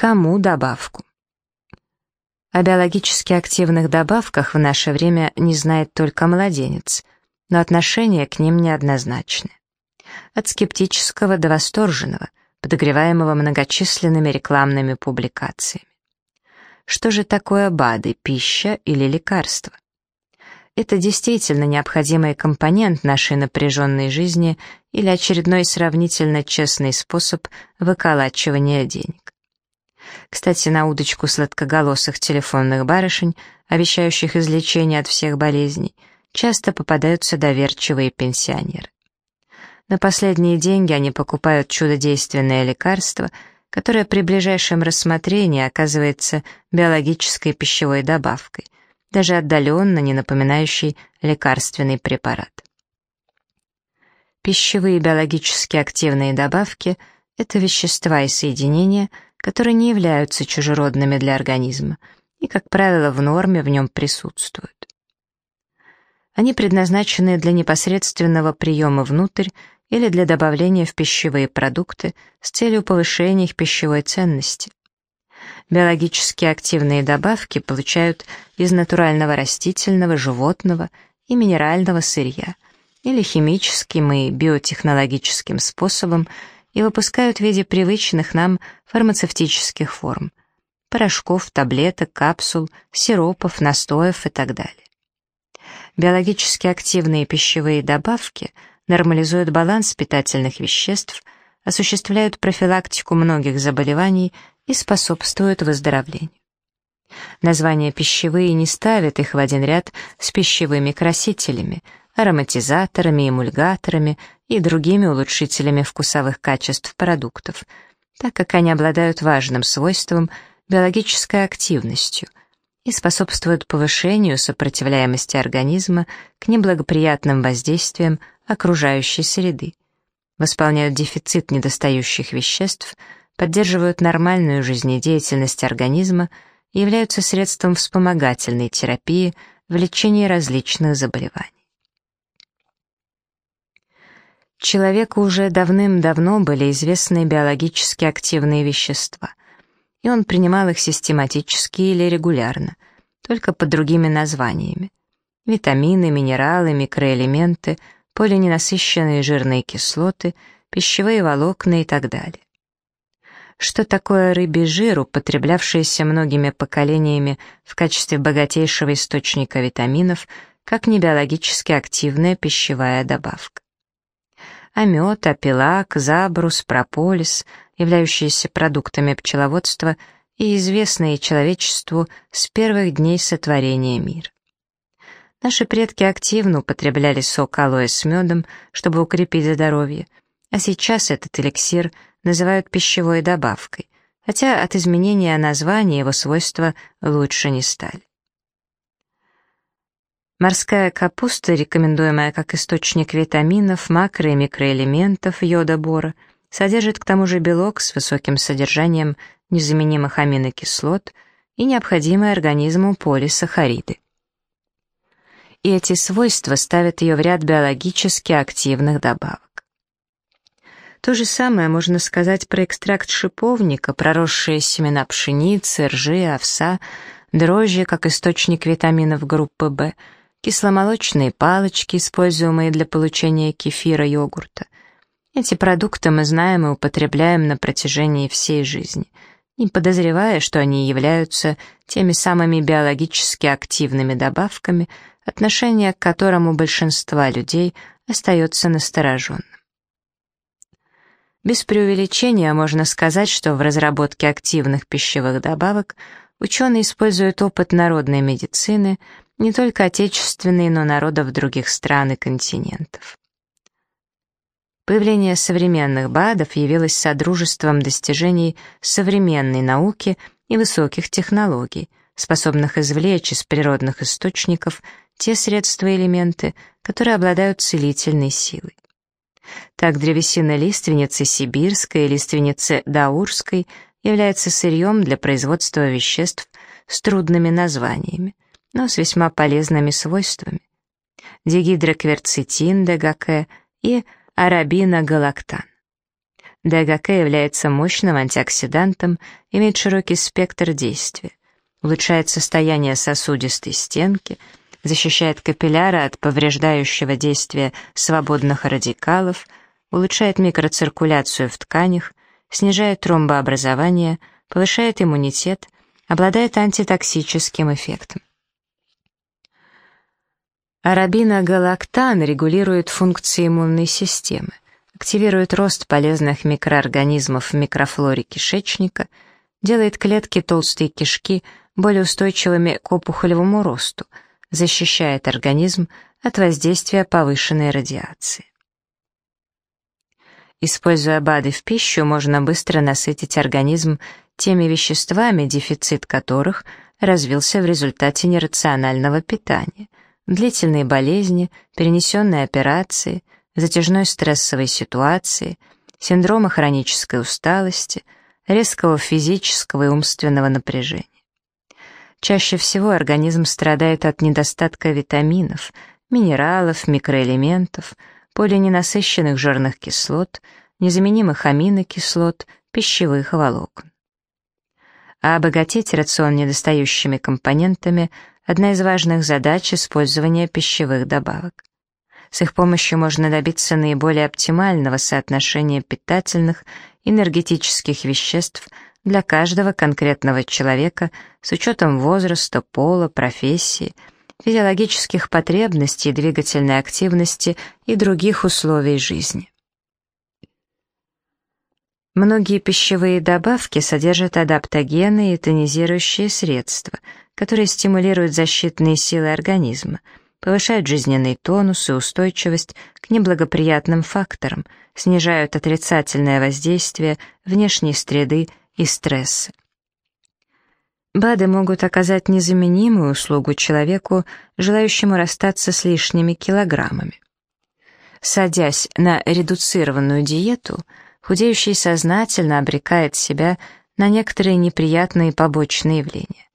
Кому добавку? О биологически активных добавках в наше время не знает только младенец, но отношение к ним неоднозначное. От скептического до восторженного, подогреваемого многочисленными рекламными публикациями. Что же такое БАДы, пища или лекарство? Это действительно необходимый компонент нашей напряженной жизни или очередной сравнительно честный способ выколачивания денег. Кстати, на удочку сладкоголосых телефонных барышень, обещающих излечение от всех болезней, часто попадаются доверчивые пенсионеры. На последние деньги они покупают чудодейственное лекарство — которая при ближайшем рассмотрении оказывается биологической пищевой добавкой, даже отдаленно не напоминающей лекарственный препарат. Пищевые биологически активные добавки — это вещества и соединения, которые не являются чужеродными для организма и, как правило, в норме в нем присутствуют. Они предназначены для непосредственного приема внутрь или для добавления в пищевые продукты с целью повышения их пищевой ценности. Биологически активные добавки получают из натурального растительного, животного и минерального сырья или химическим и биотехнологическим способом и выпускают в виде привычных нам фармацевтических форм – порошков, таблеток, капсул, сиропов, настоев и так далее. Биологически активные пищевые добавки – нормализуют баланс питательных веществ, осуществляют профилактику многих заболеваний и способствуют выздоровлению. Название «пищевые» не ставит их в один ряд с пищевыми красителями, ароматизаторами, эмульгаторами и другими улучшителями вкусовых качеств продуктов, так как они обладают важным свойством биологической активностью и способствуют повышению сопротивляемости организма к неблагоприятным воздействиям окружающей среды, восполняют дефицит недостающих веществ, поддерживают нормальную жизнедеятельность организма и являются средством вспомогательной терапии в лечении различных заболеваний. Человеку уже давным-давно были известны биологически активные вещества, и он принимал их систематически или регулярно, только под другими названиями. Витамины, минералы, микроэлементы — полиненасыщенные жирные кислоты, пищевые волокна и так далее. Что такое рыбий жир, употреблявшийся многими поколениями в качестве богатейшего источника витаминов, как небиологически активная пищевая добавка? А мед, апеллак, забрус, прополис, являющиеся продуктами пчеловодства и известные человечеству с первых дней сотворения мира. Наши предки активно употребляли сок алоэ с медом, чтобы укрепить здоровье, а сейчас этот эликсир называют пищевой добавкой, хотя от изменения названия его свойства лучше не стали. Морская капуста, рекомендуемая как источник витаминов, макро- и микроэлементов, йода, бора, содержит к тому же белок с высоким содержанием незаменимых аминокислот и необходимые организму полисахариды и эти свойства ставят ее в ряд биологически активных добавок. То же самое можно сказать про экстракт шиповника, проросшие семена пшеницы, ржи, овса, дрожжи как источник витаминов группы В, кисломолочные палочки, используемые для получения кефира, йогурта. Эти продукты мы знаем и употребляем на протяжении всей жизни, не подозревая, что они являются теми самыми биологически активными добавками, отношение к которому большинства людей остается настороженным. Без преувеличения можно сказать, что в разработке активных пищевых добавок ученые используют опыт народной медицины не только отечественной, но народов других стран и континентов. Появление современных БАДов явилось содружеством достижений современной науки и высоких технологий, способных извлечь из природных источников те средства и элементы, которые обладают целительной силой. Так древесина лиственницы сибирской и лиственницы даурской является сырьем для производства веществ с трудными названиями, но с весьма полезными свойствами. Дигидрокверцетин ДГК и арабиногалактан. ДГК является мощным антиоксидантом, имеет широкий спектр действия, улучшает состояние сосудистой стенки, защищает капилляры от повреждающего действия свободных радикалов, улучшает микроциркуляцию в тканях, снижает тромбообразование, повышает иммунитет, обладает антитоксическим эффектом. Арабиногалактан регулирует функции иммунной системы, активирует рост полезных микроорганизмов в микрофлоре кишечника, делает клетки толстой кишки более устойчивыми к опухолевому росту, защищает организм от воздействия повышенной радиации. Используя БАДы в пищу, можно быстро насытить организм теми веществами, дефицит которых развился в результате нерационального питания, длительные болезни, перенесенные операции, затяжной стрессовой ситуации, синдрома хронической усталости, резкого физического и умственного напряжения. Чаще всего организм страдает от недостатка витаминов, минералов, микроэлементов, полиненасыщенных жирных кислот, незаменимых аминокислот, пищевых волокон. А обогатить рацион недостающими компонентами – одна из важных задач использования пищевых добавок. С их помощью можно добиться наиболее оптимального соотношения питательных, энергетических веществ для каждого конкретного человека с учетом возраста, пола, профессии – физиологических потребностей, двигательной активности и других условий жизни. Многие пищевые добавки содержат адаптогены и тонизирующие средства, которые стимулируют защитные силы организма, повышают жизненный тонус и устойчивость к неблагоприятным факторам, снижают отрицательное воздействие внешней среды и стресса. БАДы могут оказать незаменимую услугу человеку, желающему расстаться с лишними килограммами. Садясь на редуцированную диету, худеющий сознательно обрекает себя на некоторые неприятные побочные явления.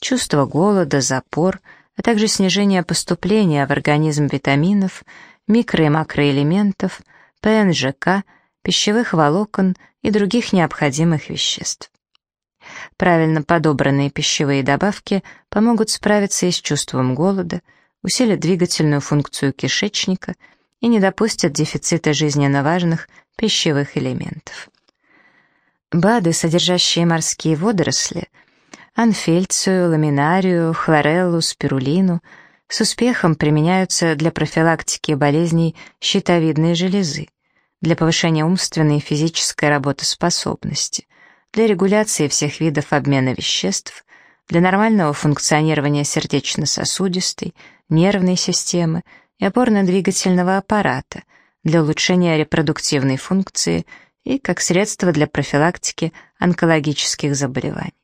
Чувство голода, запор, а также снижение поступления в организм витаминов, микро- и макроэлементов, ПНЖК, пищевых волокон и других необходимых веществ. Правильно подобранные пищевые добавки помогут справиться и с чувством голода, усилят двигательную функцию кишечника и не допустят дефицита жизненно важных пищевых элементов. БАДы, содержащие морские водоросли, анфельцию, ламинарию, хлореллу, спирулину, с успехом применяются для профилактики болезней щитовидной железы, для повышения умственной и физической работоспособности, для регуляции всех видов обмена веществ, для нормального функционирования сердечно-сосудистой, нервной системы и опорно-двигательного аппарата, для улучшения репродуктивной функции и как средство для профилактики онкологических заболеваний.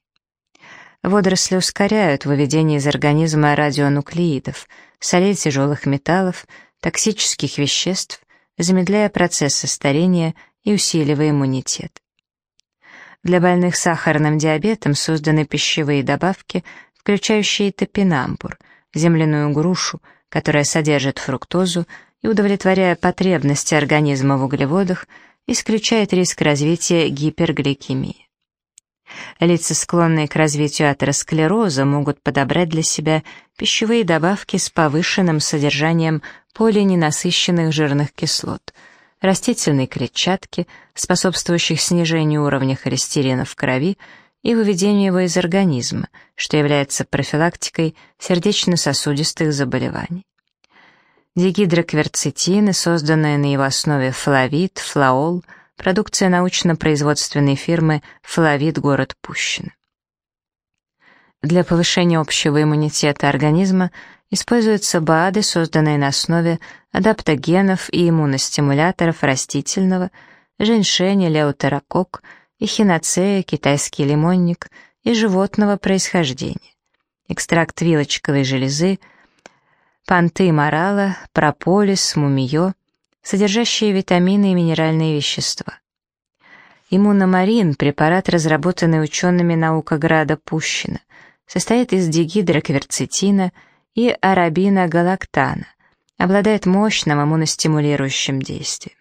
Водоросли ускоряют выведение из организма радионуклеидов, солей тяжелых металлов, токсических веществ, замедляя процессы старения и усиливая иммунитет. Для больных сахарным диабетом созданы пищевые добавки, включающие топинамбур, земляную грушу, которая содержит фруктозу и, удовлетворяя потребности организма в углеводах, исключает риск развития гипергликемии. Лица, склонные к развитию атеросклероза, могут подобрать для себя пищевые добавки с повышенным содержанием полиненасыщенных жирных кислот – растительной клетчатки, способствующих снижению уровня холестерина в крови и выведению его из организма, что является профилактикой сердечно-сосудистых заболеваний. Дигидрокверцетины, созданные на его основе флавид, флаол, продукция научно-производственной фирмы «Флавид. Город Пущино». Для повышения общего иммунитета организма используются БАДы, созданные на основе адаптогенов и иммуностимуляторов растительного, женьшеня, леутерокок, эхиноцея, китайский лимонник и животного происхождения, экстракт вилочковой железы, панты морала, прополис, мумиё, содержащие витамины и минеральные вещества. Иммуномарин – препарат, разработанный учеными Наукограда Пущино, состоит из дигидрокверцетина и арабина-галактана, обладает мощным иммуностимулирующим действием.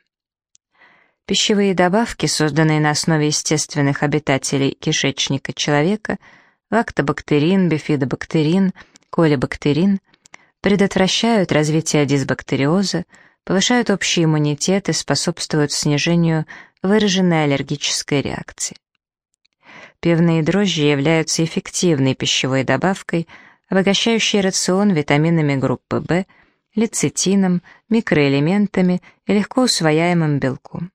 Пищевые добавки, созданные на основе естественных обитателей кишечника человека, лактобактерин, бифидобактерин, колебактерин, предотвращают развитие дисбактериоза, повышают общий иммунитет и способствуют снижению выраженной аллергической реакции. Пивные дрожжи являются эффективной пищевой добавкой, обогащающей рацион витаминами группы В, лецитином, микроэлементами и легко усвояемым белком.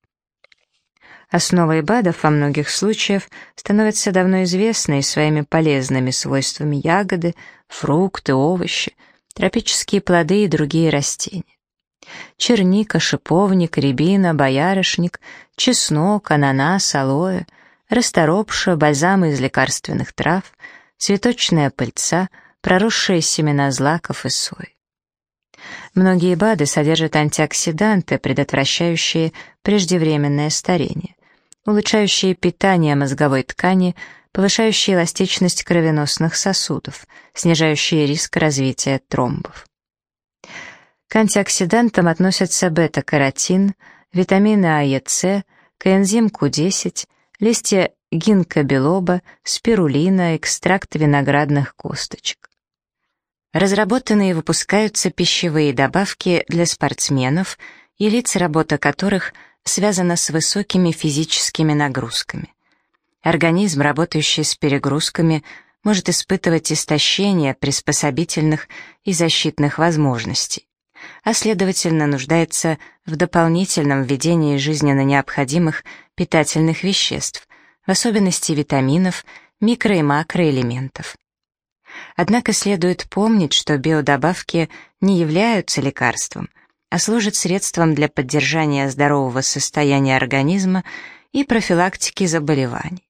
Основой БАДов во многих случаях становятся давно известные своими полезными свойствами ягоды, фрукты, овощи, тропические плоды и другие растения. Черника, шиповник, рябина, боярышник, чеснок, ананас, алоэ, расторопша, бальзамы из лекарственных трав, цветочная пыльца, проросшие семена злаков и сои. Многие БАДы содержат антиоксиданты, предотвращающие преждевременное старение улучшающие питание мозговой ткани, повышающие эластичность кровеносных сосудов, снижающие риск развития тромбов. К антиоксидантам относятся бета-каротин, витамины А и С, коэнзим Q10, листья гинкобелоба, спирулина, экстракт виноградных косточек. Разработанные и выпускаются пищевые добавки для спортсменов и лиц, работа которых – связано с высокими физическими нагрузками. Организм, работающий с перегрузками, может испытывать истощение приспособительных и защитных возможностей, а следовательно нуждается в дополнительном введении жизненно необходимых питательных веществ, в особенности витаминов, микро- и макроэлементов. Однако следует помнить, что биодобавки не являются лекарством – а служит средством для поддержания здорового состояния организма и профилактики заболеваний.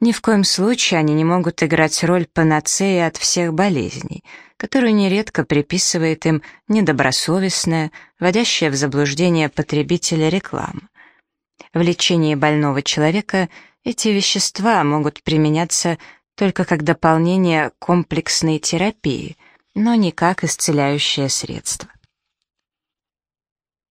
Ни в коем случае они не могут играть роль панацеи от всех болезней, которую нередко приписывает им недобросовестная, вводящая в заблуждение потребителя реклама. В лечении больного человека эти вещества могут применяться только как дополнение комплексной терапии, но не как исцеляющее средство.